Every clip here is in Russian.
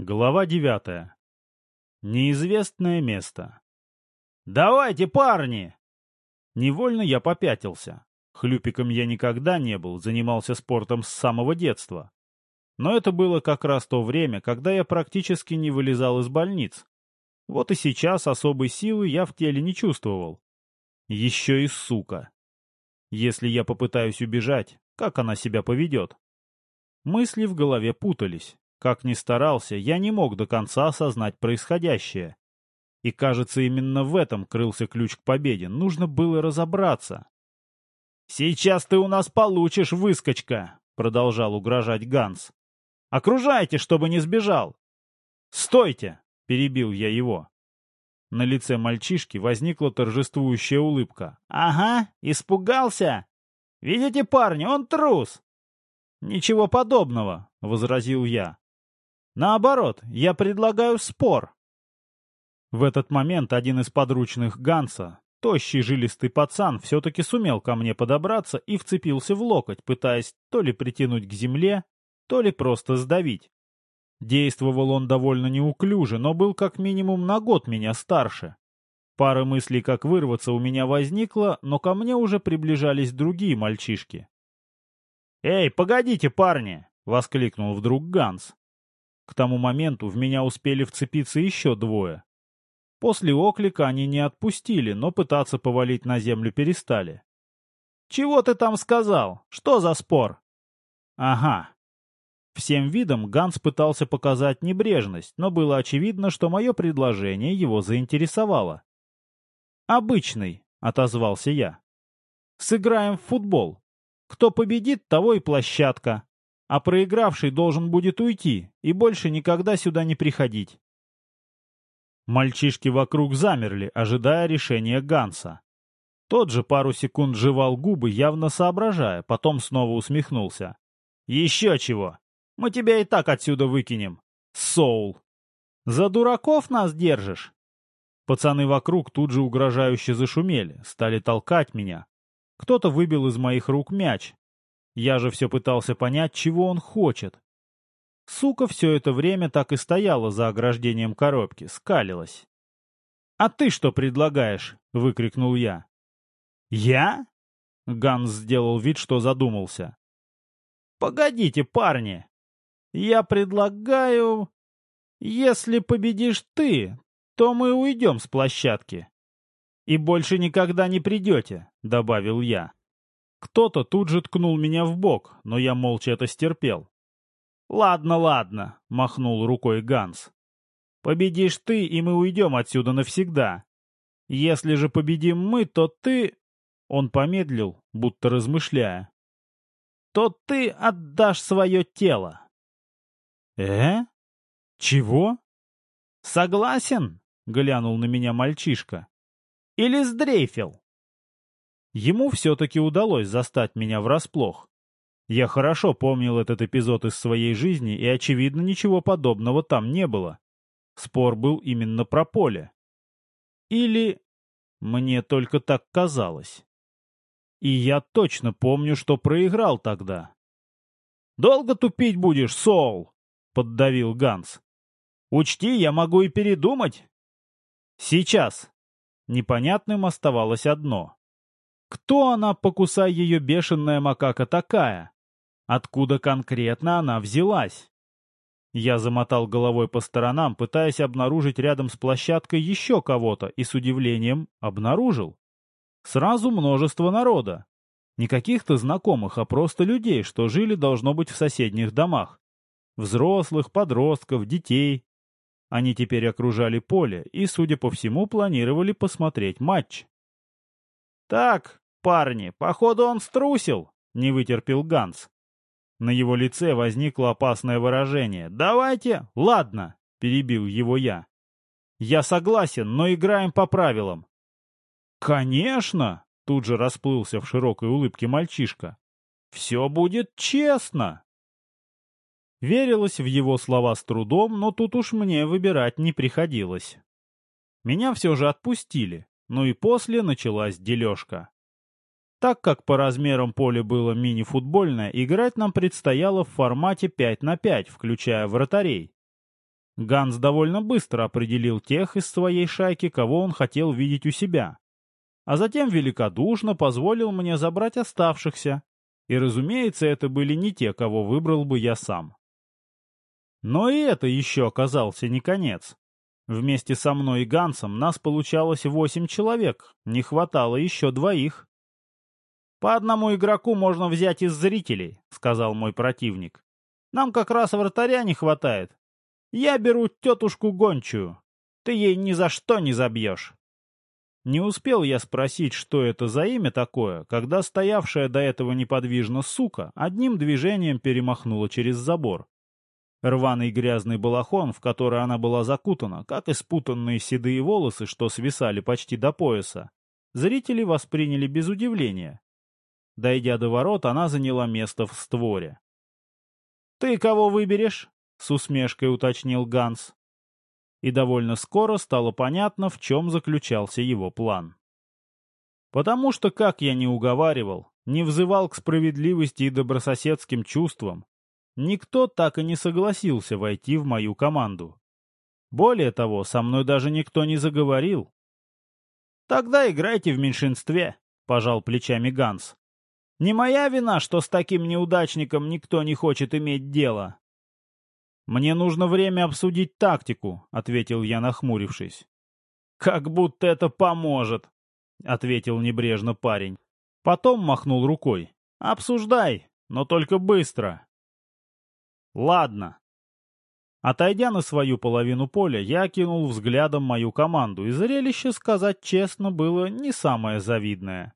Глава девятая. Неизвестное место. «Давайте, парни!» Невольно я попятился. Хлюпиком я никогда не был, занимался спортом с самого детства. Но это было как раз то время, когда я практически не вылезал из больниц. Вот и сейчас особой силы я в теле не чувствовал. Еще и сука. Если я попытаюсь убежать, как она себя поведет? Мысли в голове путались. Как ни старался, я не мог до конца осознать происходящее. И, кажется, именно в этом крылся ключ к победе. Нужно было разобраться. «Сейчас ты у нас получишь, выскочка!» — продолжал угрожать Ганс. «Окружайте, чтобы не сбежал!» «Стойте!» — перебил я его. На лице мальчишки возникла торжествующая улыбка. «Ага, испугался! Видите, парни, он трус!» «Ничего подобного», — возразил я. Наоборот, я предлагаю спор. В этот момент один из подручных Ганса, тощий жилистый пацан, все-таки сумел ко мне подобраться и вцепился в локоть, пытаясь то ли притянуть к земле, то ли просто сдавить. Действовал он довольно неуклюже, но был как минимум на год меня старше. Пара мыслей, как вырваться, у меня возникла, но ко мне уже приближались другие мальчишки. «Эй, погодите, парни!» — воскликнул вдруг Ганс. К тому моменту в меня успели вцепиться еще двое. После оклика они не отпустили, но пытаться повалить на землю перестали. «Чего ты там сказал? Что за спор?» «Ага». Всем видом Ганс пытался показать небрежность, но было очевидно, что мое предложение его заинтересовало. «Обычный», — отозвался я. «Сыграем в футбол. Кто победит, того и площадка а проигравший должен будет уйти и больше никогда сюда не приходить. Мальчишки вокруг замерли, ожидая решения Ганса. Тот же пару секунд жевал губы, явно соображая, потом снова усмехнулся. «Еще чего! Мы тебя и так отсюда выкинем! Соул! За дураков нас держишь!» Пацаны вокруг тут же угрожающе зашумели, стали толкать меня. Кто-то выбил из моих рук мяч, я же все пытался понять, чего он хочет. Сука все это время так и стояла за ограждением коробки, скалилась. «А ты что предлагаешь?» — выкрикнул я. «Я?» — Ганс сделал вид, что задумался. «Погодите, парни. Я предлагаю... Если победишь ты, то мы уйдем с площадки. И больше никогда не придете», — добавил я. Кто-то тут же ткнул меня в бок, но я молча это стерпел. «Ладно, ладно», — махнул рукой Ганс. «Победишь ты, и мы уйдем отсюда навсегда. Если же победим мы, то ты...» Он помедлил, будто размышляя. «То ты отдашь свое тело». «Э? Чего?» «Согласен?» — глянул на меня мальчишка. «Или сдрейфил?» Ему все-таки удалось застать меня врасплох. Я хорошо помнил этот эпизод из своей жизни, и, очевидно, ничего подобного там не было. Спор был именно про поле. Или... Мне только так казалось. И я точно помню, что проиграл тогда. «Долго тупить будешь, Соул?» — поддавил Ганс. «Учти, я могу и передумать». «Сейчас». Непонятным оставалось одно. Кто она, покусай ее бешеная макака такая? Откуда конкретно она взялась? Я замотал головой по сторонам, пытаясь обнаружить рядом с площадкой еще кого-то, и с удивлением обнаружил. Сразу множество народа. Не каких-то знакомых, а просто людей, что жили, должно быть, в соседних домах. Взрослых, подростков, детей. Они теперь окружали поле и, судя по всему, планировали посмотреть матч. «Так, парни, походу он струсил», — не вытерпел Ганс. На его лице возникло опасное выражение. «Давайте...» «Ладно», — перебил его я. «Я согласен, но играем по правилам». «Конечно!» — тут же расплылся в широкой улыбке мальчишка. «Все будет честно!» Верилось в его слова с трудом, но тут уж мне выбирать не приходилось. Меня все же отпустили. Ну и после началась дележка. Так как по размерам поле было мини-футбольное, играть нам предстояло в формате 5 на 5, включая вратарей. Ганс довольно быстро определил тех из своей шайки, кого он хотел видеть у себя. А затем великодушно позволил мне забрать оставшихся. И, разумеется, это были не те, кого выбрал бы я сам. Но и это еще оказался не конец. Вместе со мной и Гансом нас получалось восемь человек, не хватало еще двоих. «По одному игроку можно взять из зрителей», — сказал мой противник. «Нам как раз вратаря не хватает. Я беру тетушку гончую. Ты ей ни за что не забьешь». Не успел я спросить, что это за имя такое, когда стоявшая до этого неподвижно сука одним движением перемахнула через забор. Рваный грязный балахон, в который она была закутана, как и спутанные седые волосы, что свисали почти до пояса, зрители восприняли без удивления. Дойдя до ворот, она заняла место в створе. «Ты кого выберешь?» — с усмешкой уточнил Ганс. И довольно скоро стало понятно, в чем заключался его план. Потому что, как я не уговаривал, не взывал к справедливости и добрососедским чувствам, никто так и не согласился войти в мою команду. Более того, со мной даже никто не заговорил. «Тогда играйте в меньшинстве», — пожал плечами Ганс. Не моя вина, что с таким неудачником никто не хочет иметь дело. Мне нужно время обсудить тактику, ответил я, нахмурившись. Как будто это поможет, ответил небрежно парень. Потом махнул рукой. Обсуждай, но только быстро. Ладно. Отойдя на свою половину поля, я кинул взглядом мою команду, и зрелище, сказать честно, было не самое завидное.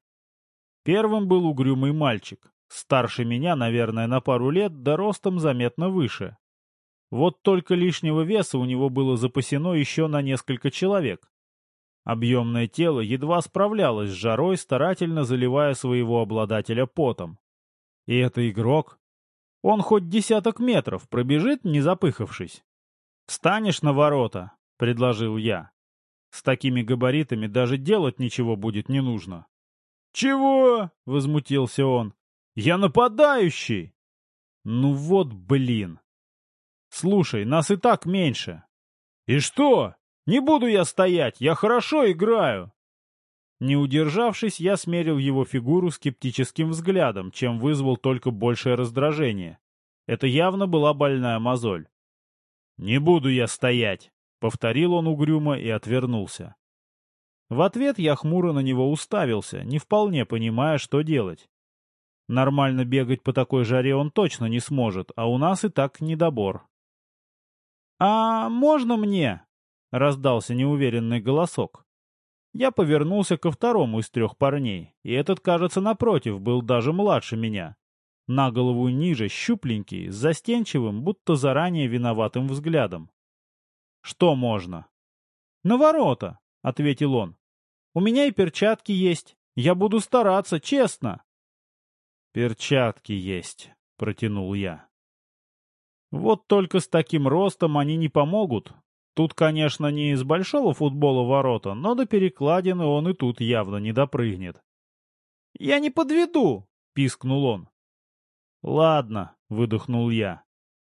Первым был угрюмый мальчик, старше меня, наверное, на пару лет, да ростом заметно выше. Вот только лишнего веса у него было запасено еще на несколько человек. Объемное тело едва справлялось с жарой, старательно заливая своего обладателя потом. И это игрок. Он хоть десяток метров пробежит, не запыхавшись. «Встанешь на ворота», — предложил я. «С такими габаритами даже делать ничего будет не нужно». «Чего?» — возмутился он. «Я нападающий!» «Ну вот блин!» «Слушай, нас и так меньше». «И что? Не буду я стоять, я хорошо играю!» Не удержавшись, я смерил его фигуру скептическим взглядом, чем вызвал только большее раздражение. Это явно была больная мозоль. «Не буду я стоять!» — повторил он угрюмо и отвернулся. В ответ я хмуро на него уставился, не вполне понимая, что делать. Нормально бегать по такой жаре он точно не сможет, а у нас и так недобор. «А можно мне?» — раздался неуверенный голосок. Я повернулся ко второму из трех парней, и этот, кажется, напротив, был даже младше меня. На голову ниже, щупленький, с застенчивым, будто заранее виноватым взглядом. «Что можно?» «На ворота», — ответил он. У меня и перчатки есть. Я буду стараться, честно. Перчатки есть, протянул я. Вот только с таким ростом они не помогут. Тут, конечно, не из большого футбола ворота, но до перекладины он и тут явно не допрыгнет. «Я не подведу!» — пискнул он. «Ладно», — выдохнул я.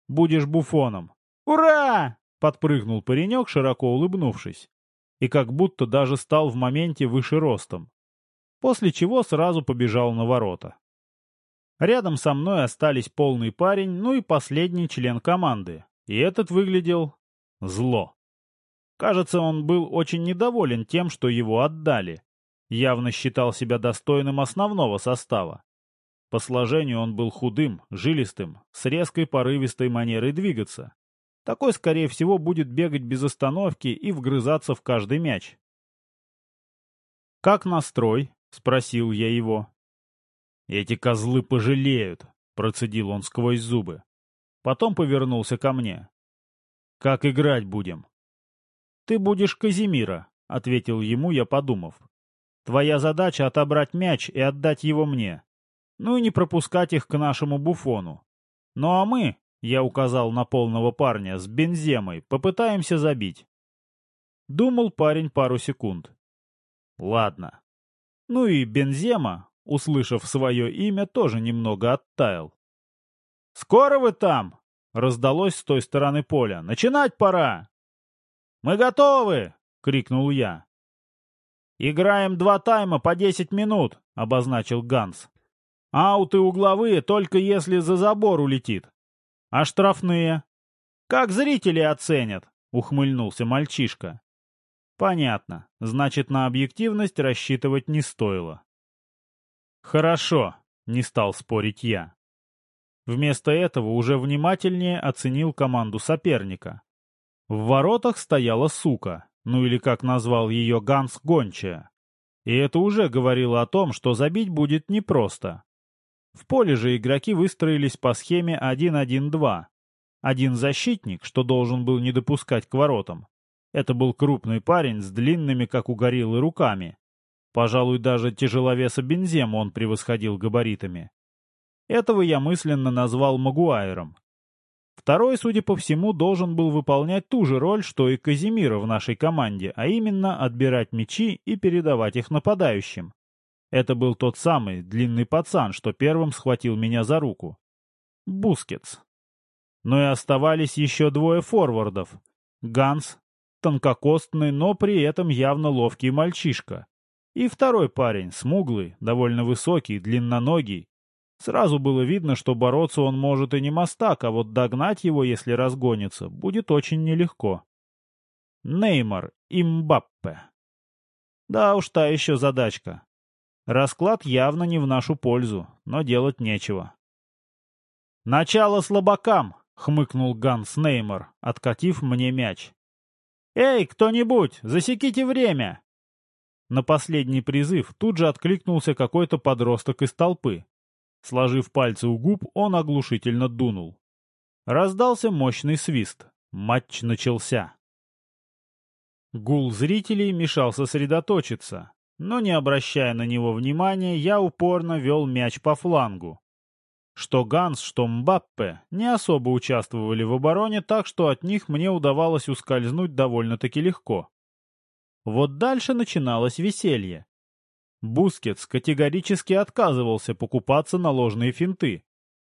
«Будешь буфоном». «Ура!» — подпрыгнул паренек, широко улыбнувшись и как будто даже стал в моменте выше ростом. После чего сразу побежал на ворота. Рядом со мной остались полный парень, ну и последний член команды. И этот выглядел зло. Кажется, он был очень недоволен тем, что его отдали. Явно считал себя достойным основного состава. По сложению он был худым, жилистым, с резкой порывистой манерой двигаться. Такой, скорее всего, будет бегать без остановки и вгрызаться в каждый мяч. «Как настрой?» — спросил я его. «Эти козлы пожалеют», — процедил он сквозь зубы. Потом повернулся ко мне. «Как играть будем?» «Ты будешь Казимира», — ответил ему я, подумав. «Твоя задача — отобрать мяч и отдать его мне. Ну и не пропускать их к нашему буфону. Ну а мы, я указал на полного парня с бенземой. Попытаемся забить. Думал парень пару секунд. Ладно. Ну и бензема, услышав свое имя, тоже немного оттаял. «Скоро вы там?» — раздалось с той стороны поля. «Начинать пора!» «Мы готовы!» — крикнул я. «Играем два тайма по десять минут», — обозначил Ганс. «Ауты угловые только если за забор улетит. А штрафные?» «Как зрители оценят?» — ухмыльнулся мальчишка. «Понятно. Значит, на объективность рассчитывать не стоило». «Хорошо», — не стал спорить я. Вместо этого уже внимательнее оценил команду соперника. В воротах стояла сука, ну или как назвал ее Ганс Гончая. И это уже говорило о том, что забить будет непросто. В поле же игроки выстроились по схеме 1-1-2. Один защитник, что должен был не допускать к воротам. Это был крупный парень с длинными, как у гориллы, руками. Пожалуй, даже тяжеловеса Бензема он превосходил габаритами. Этого я мысленно назвал Магуайром. Второй, судя по всему, должен был выполнять ту же роль, что и Казимира в нашей команде, а именно отбирать мячи и передавать их нападающим. Это был тот самый длинный пацан, что первым схватил меня за руку. Бускетс. Ну и оставались еще двое форвардов. Ганс, тонкокостный, но при этом явно ловкий мальчишка. И второй парень, смуглый, довольно высокий, длинноногий, Сразу было видно, что бороться он может и не мастак, а вот догнать его, если разгонится, будет очень нелегко. Неймар и Мбаппе. Да уж та еще задачка. Расклад явно не в нашу пользу, но делать нечего. «Начало слабакам!» — хмыкнул Ганс Неймар, откатив мне мяч. «Эй, кто-нибудь, засеките время!» На последний призыв тут же откликнулся какой-то подросток из толпы. Сложив пальцы у губ, он оглушительно дунул. Раздался мощный свист. Матч начался. Гул зрителей мешал сосредоточиться, но, не обращая на него внимания, я упорно вел мяч по флангу. Что Ганс, что Мбаппе не особо участвовали в обороне, так что от них мне удавалось ускользнуть довольно-таки легко. Вот дальше начиналось веселье. Бускетс категорически отказывался покупаться на ложные финты,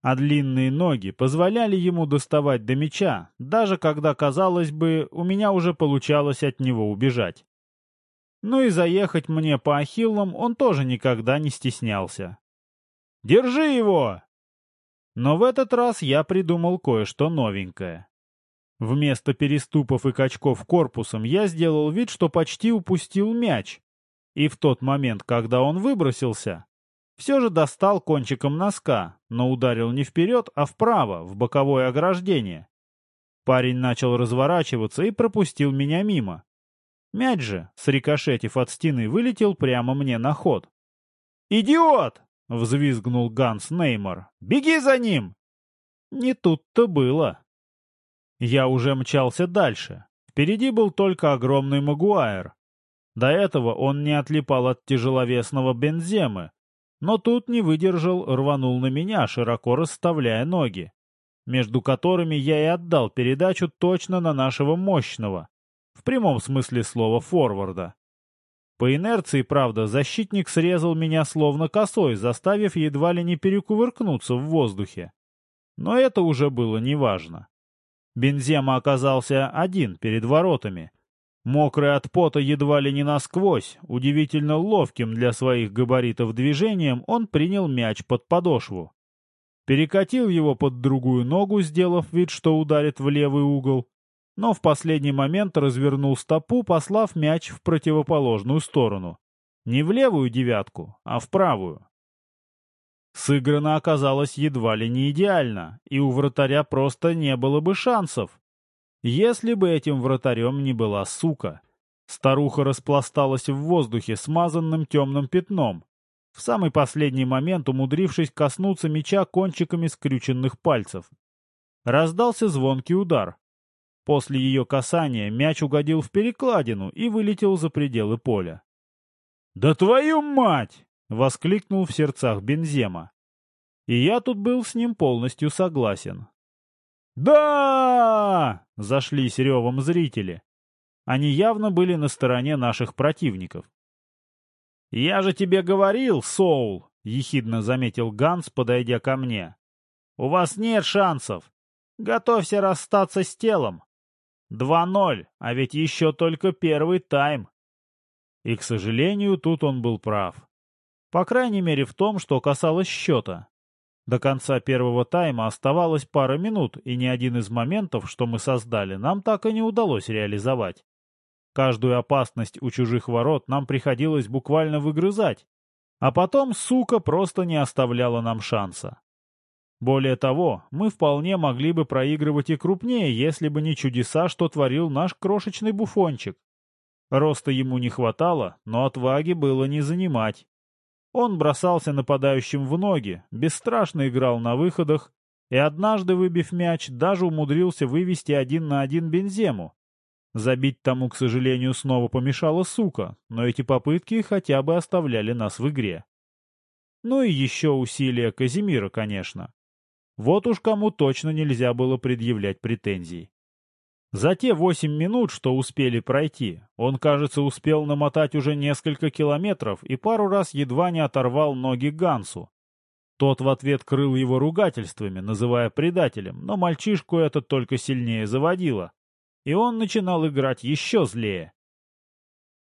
а длинные ноги позволяли ему доставать до мяча, даже когда, казалось бы, у меня уже получалось от него убежать. Ну и заехать мне по ахиллам он тоже никогда не стеснялся. «Держи его!» Но в этот раз я придумал кое-что новенькое. Вместо переступов и качков корпусом я сделал вид, что почти упустил мяч, и в тот момент, когда он выбросился, все же достал кончиком носка, но ударил не вперед, а вправо, в боковое ограждение. Парень начал разворачиваться и пропустил меня мимо. Мяч же, срикошетив от стены, вылетел прямо мне на ход. «Идиот!» — взвизгнул Ганс Неймар. «Беги за ним!» Не тут-то было. Я уже мчался дальше. Впереди был только огромный Магуайр, до этого он не отлипал от тяжеловесного бенземы, но тут не выдержал, рванул на меня, широко расставляя ноги, между которыми я и отдал передачу точно на нашего мощного, в прямом смысле слова форварда. По инерции, правда, защитник срезал меня словно косой, заставив едва ли не перекувыркнуться в воздухе. Но это уже было неважно. Бензема оказался один перед воротами, Мокрый от пота едва ли не насквозь, удивительно ловким для своих габаритов движением, он принял мяч под подошву. Перекатил его под другую ногу, сделав вид, что ударит в левый угол, но в последний момент развернул стопу, послав мяч в противоположную сторону. Не в левую девятку, а в правую. Сыграно оказалось едва ли не идеально, и у вратаря просто не было бы шансов. Если бы этим вратарем не была сука. Старуха распласталась в воздухе смазанным темным пятном, в самый последний момент умудрившись коснуться меча кончиками скрюченных пальцев. Раздался звонкий удар. После ее касания мяч угодил в перекладину и вылетел за пределы поля. «Да твою мать!» — воскликнул в сердцах Бензема. И я тут был с ним полностью согласен. «Да!» — зашлись ревом зрители. Они явно были на стороне наших противников. «Я же тебе говорил, Соул!» — ехидно заметил Ганс, подойдя ко мне. «У вас нет шансов. Готовься расстаться с телом. 2-0, а ведь еще только первый тайм. И, к сожалению, тут он был прав. По крайней мере в том, что касалось счета. До конца первого тайма оставалось пара минут, и ни один из моментов, что мы создали, нам так и не удалось реализовать. Каждую опасность у чужих ворот нам приходилось буквально выгрызать, а потом сука просто не оставляла нам шанса. Более того, мы вполне могли бы проигрывать и крупнее, если бы не чудеса, что творил наш крошечный буфончик. Роста ему не хватало, но отваги было не занимать. Он бросался нападающим в ноги, бесстрашно играл на выходах и однажды, выбив мяч, даже умудрился вывести один на один Бензему. Забить тому, к сожалению, снова помешала сука, но эти попытки хотя бы оставляли нас в игре. Ну и еще усилия Казимира, конечно. Вот уж кому точно нельзя было предъявлять претензий. За те восемь минут, что успели пройти, он, кажется, успел намотать уже несколько километров и пару раз едва не оторвал ноги Гансу. Тот в ответ крыл его ругательствами, называя предателем, но мальчишку это только сильнее заводило. И он начинал играть еще злее.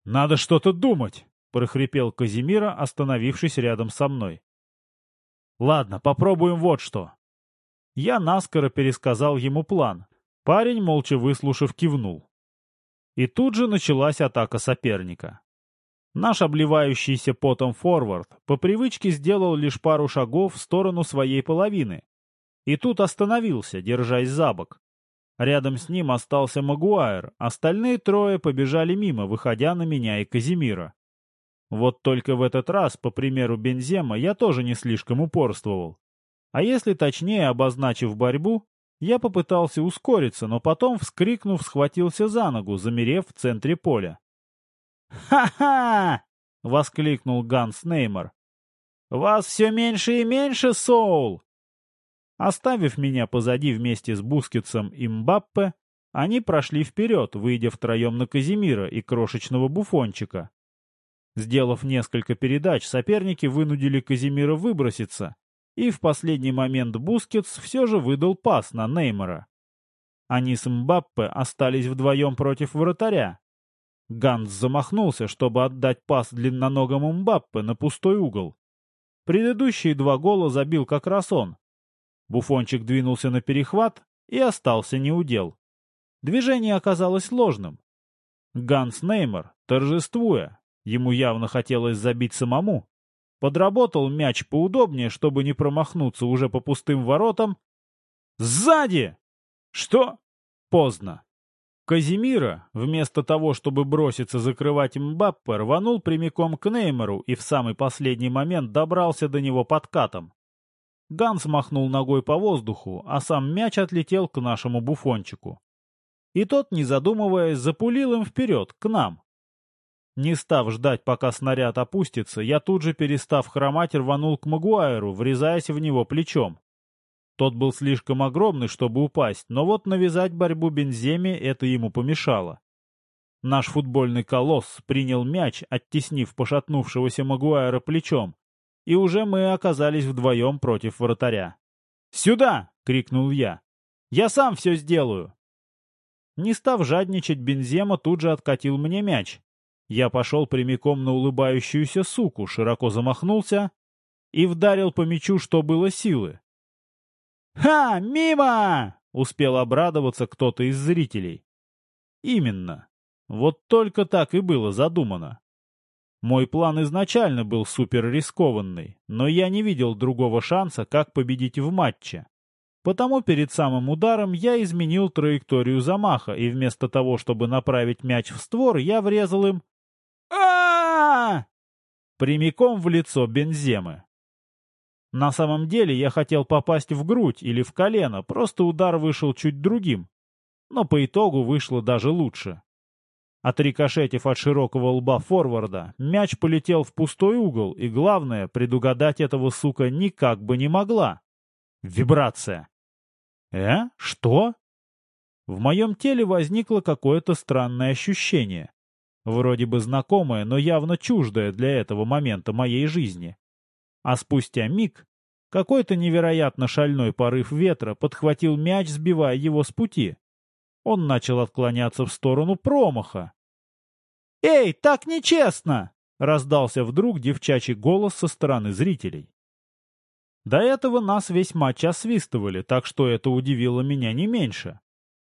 «Надо что-то думать!» — прохрипел Казимира, остановившись рядом со мной. «Ладно, попробуем вот что. Я наскоро пересказал ему план. Парень, молча выслушав, кивнул. И тут же началась атака соперника. Наш обливающийся потом форвард по привычке сделал лишь пару шагов в сторону своей половины. И тут остановился, держась за бок. Рядом с ним остался Магуайр, остальные трое побежали мимо, выходя на меня и Казимира. Вот только в этот раз, по примеру Бензема, я тоже не слишком упорствовал. А если точнее, обозначив борьбу, я попытался ускориться, но потом, вскрикнув, схватился за ногу, замерев в центре поля. «Ха-ха!» — воскликнул Ганс Неймор. «Вас все меньше и меньше, Соул!» Оставив меня позади вместе с Бускетсом и Мбаппе, они прошли вперед, выйдя втроем на Казимира и крошечного буфончика. Сделав несколько передач, соперники вынудили Казимира выброситься, и в последний момент Бускетс все же выдал пас на Неймара. Они с Мбаппе остались вдвоем против вратаря. Ганс замахнулся, чтобы отдать пас длинноногому Мбаппе на пустой угол. Предыдущие два гола забил как раз он. Буфончик двинулся на перехват и остался неудел. Движение оказалось ложным. Ганс Неймар, торжествуя, ему явно хотелось забить самому, Подработал мяч поудобнее, чтобы не промахнуться уже по пустым воротам. Сзади! Что? Поздно. Казимира, вместо того, чтобы броситься закрывать Мбаппе, рванул прямиком к Неймеру и в самый последний момент добрался до него подкатом. Ганс махнул ногой по воздуху, а сам мяч отлетел к нашему буфончику. И тот, не задумываясь, запулил им вперед, к нам. Не став ждать, пока снаряд опустится, я тут же, перестав хромать, рванул к Магуайру, врезаясь в него плечом. Тот был слишком огромный, чтобы упасть, но вот навязать борьбу Бенземе это ему помешало. Наш футбольный колосс принял мяч, оттеснив пошатнувшегося Магуайра плечом, и уже мы оказались вдвоем против вратаря. «Сюда!» — крикнул я. «Я сам все сделаю!» Не став жадничать, Бензема тут же откатил мне мяч, я пошел прямиком на улыбающуюся суку, широко замахнулся и вдарил по мячу, что было силы. «Ха! Мимо!» — успел обрадоваться кто-то из зрителей. Именно. Вот только так и было задумано. Мой план изначально был суперрискованный, но я не видел другого шанса, как победить в матче. Потому перед самым ударом я изменил траекторию замаха, и вместо того, чтобы направить мяч в створ, я врезал им а Прямиком в лицо Бенземы. На самом деле я хотел попасть в грудь или в колено, просто удар вышел чуть другим. Но по итогу вышло даже лучше. Отрикошетив от широкого лба форварда, мяч полетел в пустой угол, и главное, предугадать этого сука никак бы не могла. Вибрация. Э? Что? В моем теле возникло какое-то странное ощущение. Вроде бы знакомое, но явно чуждое для этого момента моей жизни. А спустя миг Какой-то невероятно шальной порыв ветра подхватил мяч, сбивая его с пути. Он начал отклоняться в сторону промаха. «Эй, так нечестно!» — раздался вдруг девчачий голос со стороны зрителей. До этого нас весь матч освистывали, так что это удивило меня не меньше.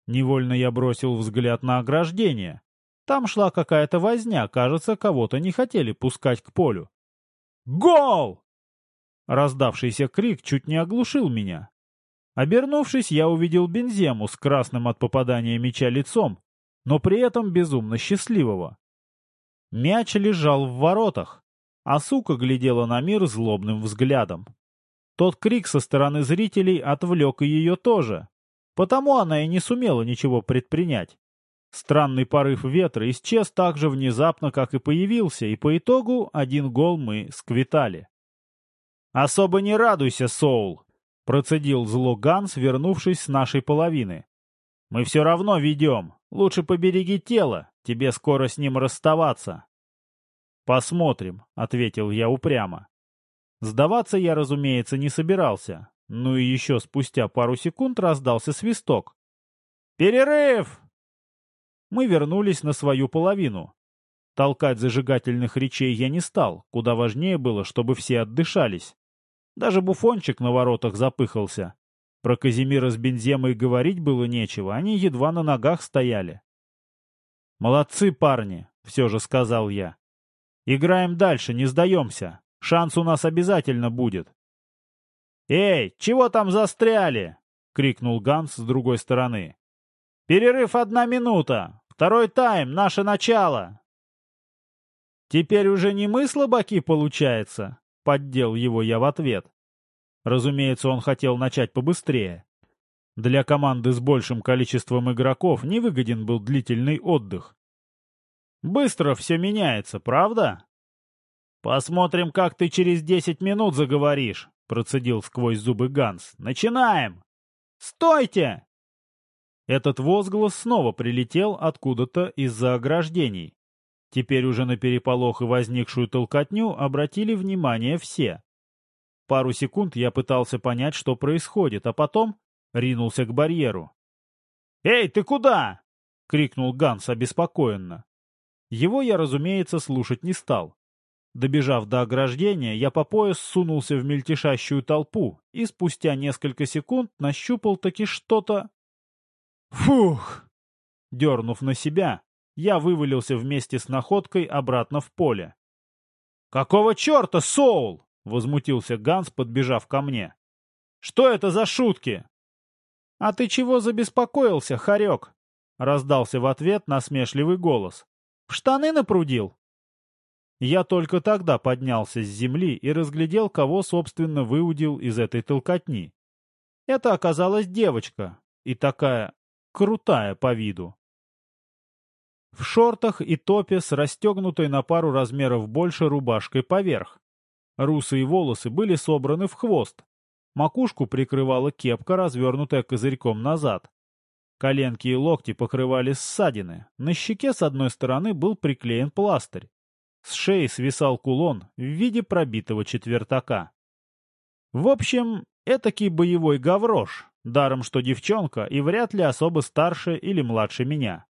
Невольно я бросил взгляд на ограждение. Там шла какая-то возня, кажется, кого-то не хотели пускать к полю. «Гол!» Раздавшийся крик чуть не оглушил меня. Обернувшись, я увидел Бензему с красным от попадания мяча лицом, но при этом безумно счастливого. Мяч лежал в воротах, а сука глядела на мир злобным взглядом. Тот крик со стороны зрителей отвлек и ее тоже, потому она и не сумела ничего предпринять. Странный порыв ветра исчез так же внезапно, как и появился, и по итогу один гол мы сквитали. «Особо не радуйся, Соул!» — процедил зло Ганс, вернувшись с нашей половины. «Мы все равно ведем. Лучше побереги тело, тебе скоро с ним расставаться». «Посмотрим», — ответил я упрямо. Сдаваться я, разумеется, не собирался. Ну и еще спустя пару секунд раздался свисток. «Перерыв!» Мы вернулись на свою половину. Толкать зажигательных речей я не стал, куда важнее было, чтобы все отдышались. Даже буфончик на воротах запыхался. Про Казимира с Бенземой говорить было нечего, они едва на ногах стояли. «Молодцы, парни!» — все же сказал я. «Играем дальше, не сдаемся. Шанс у нас обязательно будет». «Эй, чего там застряли?» — крикнул Ганс с другой стороны. «Перерыв одна минута! Второй тайм, наше начало!» «Теперь уже не мы слабаки, получается?» — поддел его я в ответ. Разумеется, он хотел начать побыстрее. Для команды с большим количеством игроков невыгоден был длительный отдых. Быстро все меняется, правда? Посмотрим, как ты через десять минут заговоришь, процедил сквозь зубы Ганс. Начинаем! Стойте! Этот возглас снова прилетел откуда-то из-за ограждений. Теперь уже на переполох и возникшую толкотню обратили внимание все. Пару секунд я пытался понять, что происходит, а потом ринулся к барьеру. «Эй, ты куда?» — крикнул Ганс обеспокоенно. Его я, разумеется, слушать не стал. Добежав до ограждения, я по пояс сунулся в мельтешащую толпу и спустя несколько секунд нащупал таки что-то... Фух! Дернув на себя, я вывалился вместе с находкой обратно в поле. «Какого черта, Соул?» — возмутился Ганс, подбежав ко мне. «Что это за шутки?» «А ты чего забеспокоился, хорек?» — раздался в ответ насмешливый голос. «В штаны напрудил?» Я только тогда поднялся с земли и разглядел, кого, собственно, выудил из этой толкотни. Это оказалась девочка, и такая крутая по виду. В шортах и топе с расстегнутой на пару размеров больше рубашкой поверх. Русые волосы были собраны в хвост. Макушку прикрывала кепка, развернутая козырьком назад. Коленки и локти покрывали ссадины. На щеке с одной стороны был приклеен пластырь. С шеи свисал кулон в виде пробитого четвертака. В общем, этакий боевой гаврош, даром что девчонка и вряд ли особо старше или младше меня.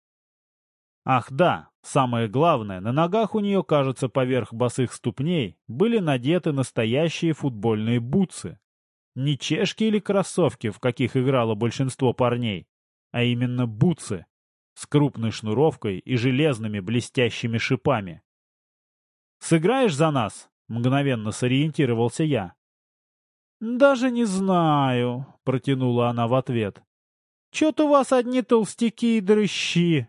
Ах да, самое главное, на ногах у нее, кажется, поверх босых ступней были надеты настоящие футбольные бутсы. Не чешки или кроссовки, в каких играло большинство парней, а именно бутсы с крупной шнуровкой и железными блестящими шипами. «Сыграешь за нас?» — мгновенно сориентировался я. «Даже не знаю», — протянула она в ответ. «Чё-то у вас одни толстяки и дрыщи».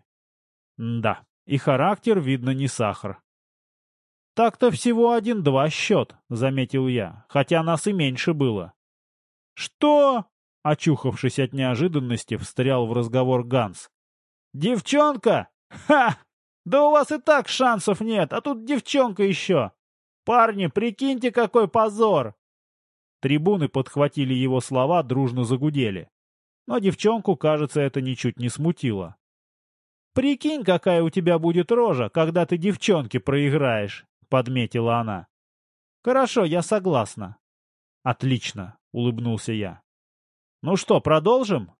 Да, и характер, видно, не сахар. «Так-то всего один-два счет», — заметил я, хотя нас и меньше было. «Что?» — очухавшись от неожиданности, встрял в разговор Ганс. «Девчонка? Ха! Да у вас и так шансов нет, а тут девчонка еще! Парни, прикиньте, какой позор!» Трибуны подхватили его слова, дружно загудели. Но девчонку, кажется, это ничуть не смутило. «Прикинь, какая у тебя будет рожа, когда ты девчонке проиграешь», — подметила она. «Хорошо, я согласна». «Отлично. — улыбнулся я. «Ну что, продолжим?»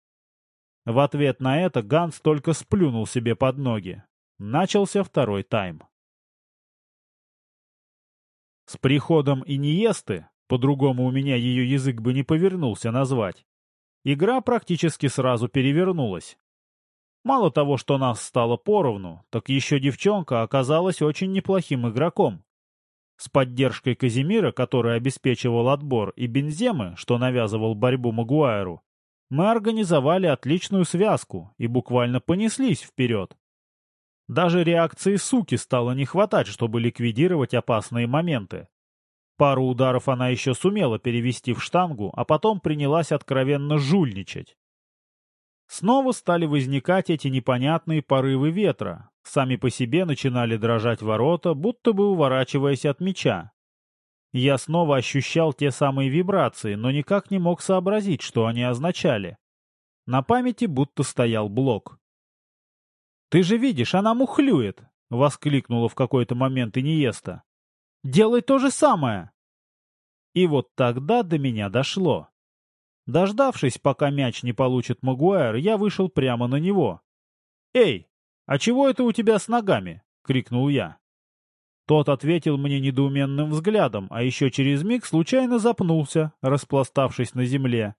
В ответ на это Ганс только сплюнул себе под ноги. Начался второй тайм. С приходом Иниесты, по-другому у меня ее язык бы не повернулся назвать, игра практически сразу перевернулась. Мало того, что нас стало поровну, так еще девчонка оказалась очень неплохим игроком. С поддержкой Казимира, который обеспечивал отбор, и Бенземы, что навязывал борьбу Магуайру, мы организовали отличную связку и буквально понеслись вперед. Даже реакции суки стало не хватать, чтобы ликвидировать опасные моменты. Пару ударов она еще сумела перевести в штангу, а потом принялась откровенно жульничать. Снова стали возникать эти непонятные порывы ветра. Сами по себе начинали дрожать ворота, будто бы уворачиваясь от меча. Я снова ощущал те самые вибрации, но никак не мог сообразить, что они означали. На памяти будто стоял блок. «Ты же видишь, она мухлюет!» — воскликнула в какой-то момент Иниеста. «Делай то же самое!» И вот тогда до меня дошло. Дождавшись, пока мяч не получит Магуайр, я вышел прямо на него. «Эй, а чего это у тебя с ногами?» — крикнул я. Тот ответил мне недоуменным взглядом, а еще через миг случайно запнулся, распластавшись на земле.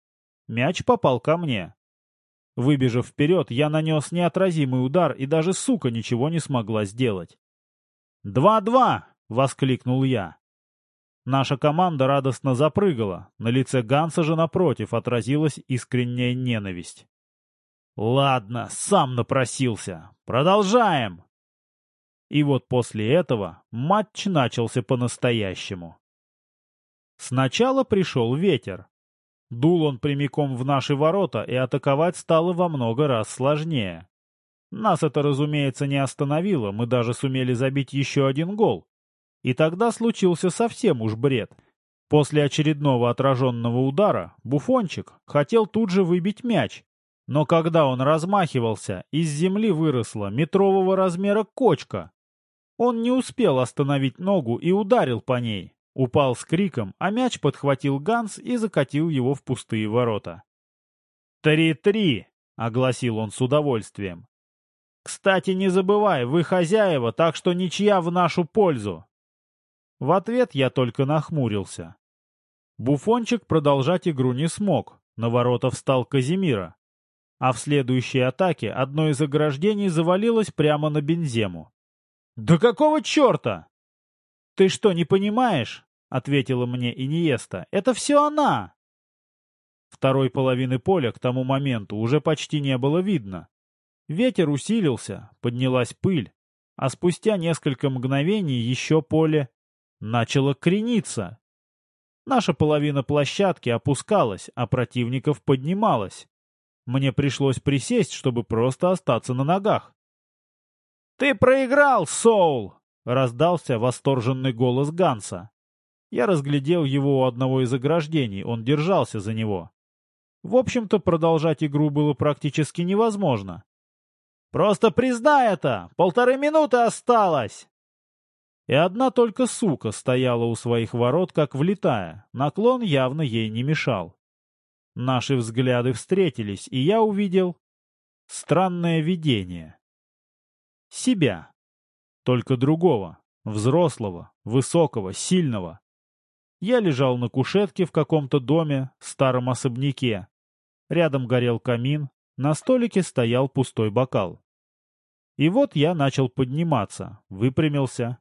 Мяч попал ко мне. Выбежав вперед, я нанес неотразимый удар, и даже сука ничего не смогла сделать. «Два-два!» — воскликнул я. Наша команда радостно запрыгала, на лице Ганса же напротив отразилась искренняя ненависть. «Ладно, сам напросился. Продолжаем!» И вот после этого матч начался по-настоящему. Сначала пришел ветер. Дул он прямиком в наши ворота, и атаковать стало во много раз сложнее. Нас это, разумеется, не остановило, мы даже сумели забить еще один гол. И тогда случился совсем уж бред. После очередного отраженного удара Буфончик хотел тут же выбить мяч, но когда он размахивался, из земли выросла метрового размера кочка, он не успел остановить ногу и ударил по ней. Упал с криком, а мяч подхватил Ганс и закатил его в пустые ворота. «Три-три!» — огласил он с удовольствием. «Кстати, не забывай, вы хозяева, так что ничья в нашу пользу!» В ответ я только нахмурился. Буфончик продолжать игру не смог, на ворота встал Казимира. А в следующей атаке одно из ограждений завалилось прямо на Бензему. «Да какого черта?» «Ты что, не понимаешь?» — ответила мне Иниеста. «Это все она!» Второй половины поля к тому моменту уже почти не было видно. Ветер усилился, поднялась пыль, а спустя несколько мгновений еще поле начало крениться. Наша половина площадки опускалась, а противников поднималась. Мне пришлось присесть, чтобы просто остаться на ногах. «Ты проиграл, Соул!» — раздался восторженный голос Ганса. Я разглядел его у одного из ограждений, он держался за него. В общем-то, продолжать игру было практически невозможно. «Просто признай это! Полторы минуты осталось!» И одна только сука стояла у своих ворот, как влетая. Наклон явно ей не мешал. Наши взгляды встретились, и я увидел странное видение. Себя. Только другого, взрослого, высокого, сильного. Я лежал на кушетке в каком-то доме, старом особняке. Рядом горел камин, на столике стоял пустой бокал. И вот я начал подниматься, выпрямился,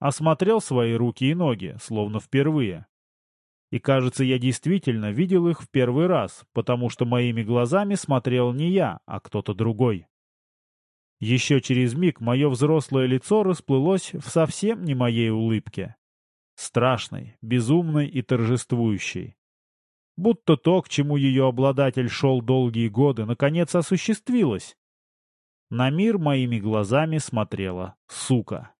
осмотрел свои руки и ноги, словно впервые. И кажется, я действительно видел их в первый раз, потому что моими глазами смотрел не я, а кто-то другой. Еще через миг мое взрослое лицо расплылось в совсем не моей улыбке. Страшной, безумной и торжествующей. Будто то, к чему ее обладатель шел долгие годы, наконец осуществилось. На мир моими глазами смотрела сука.